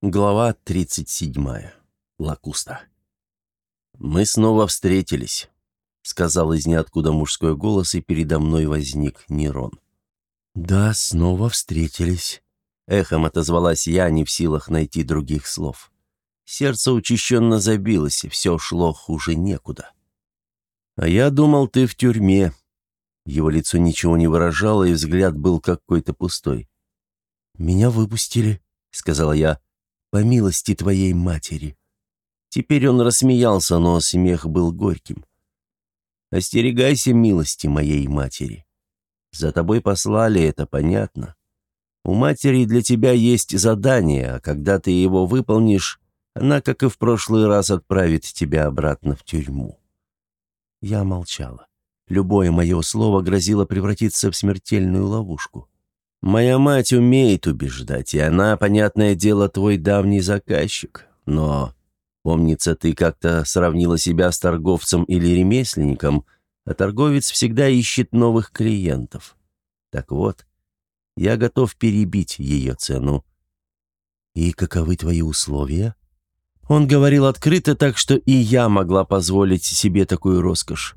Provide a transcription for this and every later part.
Глава 37. Лакуста. «Мы снова встретились», — сказал из ниоткуда мужской голос, и передо мной возник Нерон. «Да, снова встретились», — эхом отозвалась я, не в силах найти других слов. Сердце учащенно забилось, и все шло хуже некуда. «А я думал, ты в тюрьме». Его лицо ничего не выражало, и взгляд был какой-то пустой. «Меня выпустили», — сказала я, — по милости твоей матери». Теперь он рассмеялся, но смех был горьким. «Остерегайся милости моей матери. За тобой послали, это понятно. У матери для тебя есть задание, а когда ты его выполнишь, она, как и в прошлый раз, отправит тебя обратно в тюрьму». Я молчала. Любое мое слово грозило превратиться в смертельную ловушку. Моя мать умеет убеждать, и она, понятное дело, твой давний заказчик. Но, помнится, ты как-то сравнила себя с торговцем или ремесленником, а торговец всегда ищет новых клиентов. Так вот, я готов перебить ее цену. И каковы твои условия? Он говорил открыто, так что и я могла позволить себе такую роскошь.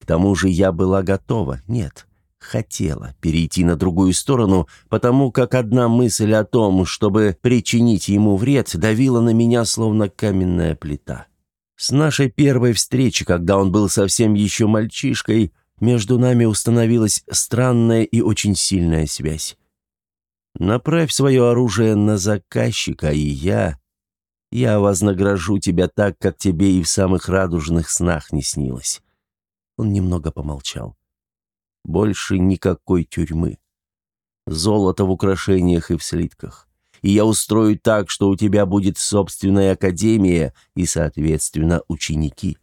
К тому же я была готова, нет, хотела перейти на другую сторону, потому как одна мысль о том, чтобы причинить ему вред, давила на меня словно каменная плита. С нашей первой встречи, когда он был совсем еще мальчишкой, между нами установилась странная и очень сильная связь. Направь свое оружие на заказчика, и я... Я вознагражу тебя так, как тебе и в самых радужных снах не снилось». Он немного помолчал. Больше никакой тюрьмы. Золото в украшениях и в слитках. И я устрою так, что у тебя будет собственная академия и, соответственно, ученики.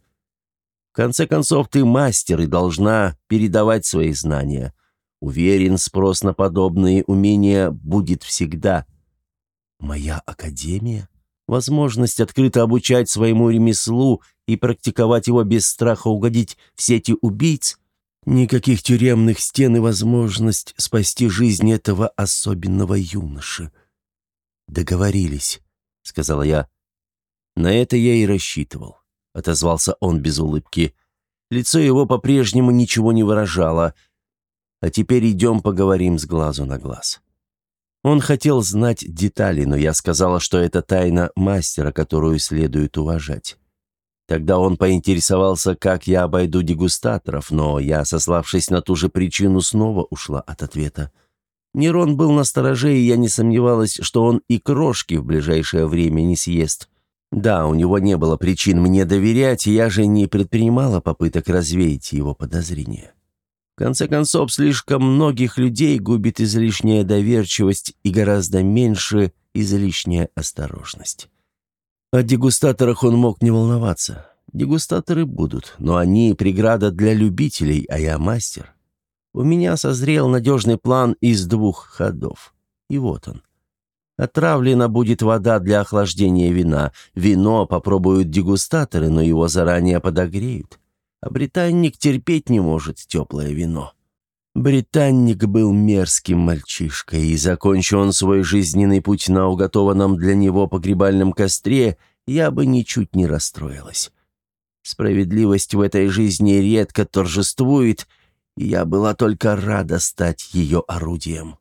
В конце концов, ты мастер и должна передавать свои знания. Уверен, спрос на подобные умения будет всегда. Моя академия? Возможность открыто обучать своему ремеслу и практиковать его без страха угодить в сети убийц? Никаких тюремных стен и возможность спасти жизнь этого особенного юноши. «Договорились», — сказала я. «На это я и рассчитывал», — отозвался он без улыбки. Лицо его по-прежнему ничего не выражало. «А теперь идем поговорим с глазу на глаз». Он хотел знать детали, но я сказала, что это тайна мастера, которую следует уважать. Тогда он поинтересовался, как я обойду дегустаторов, но я, сославшись на ту же причину, снова ушла от ответа. Нерон был на стороже, и я не сомневалась, что он и крошки в ближайшее время не съест. Да, у него не было причин мне доверять, и я же не предпринимала попыток развеять его подозрения. В конце концов, слишком многих людей губит излишняя доверчивость и гораздо меньше излишняя осторожность. О дегустаторах он мог не волноваться. Дегустаторы будут, но они преграда для любителей, а я мастер. У меня созрел надежный план из двух ходов. И вот он. Отравлена будет вода для охлаждения вина. Вино попробуют дегустаторы, но его заранее подогреют. А британник терпеть не может теплое вино. Британник был мерзким мальчишкой, и, закончи он свой жизненный путь на уготованном для него погребальном костре, я бы ничуть не расстроилась. Справедливость в этой жизни редко торжествует, и я была только рада стать ее орудием.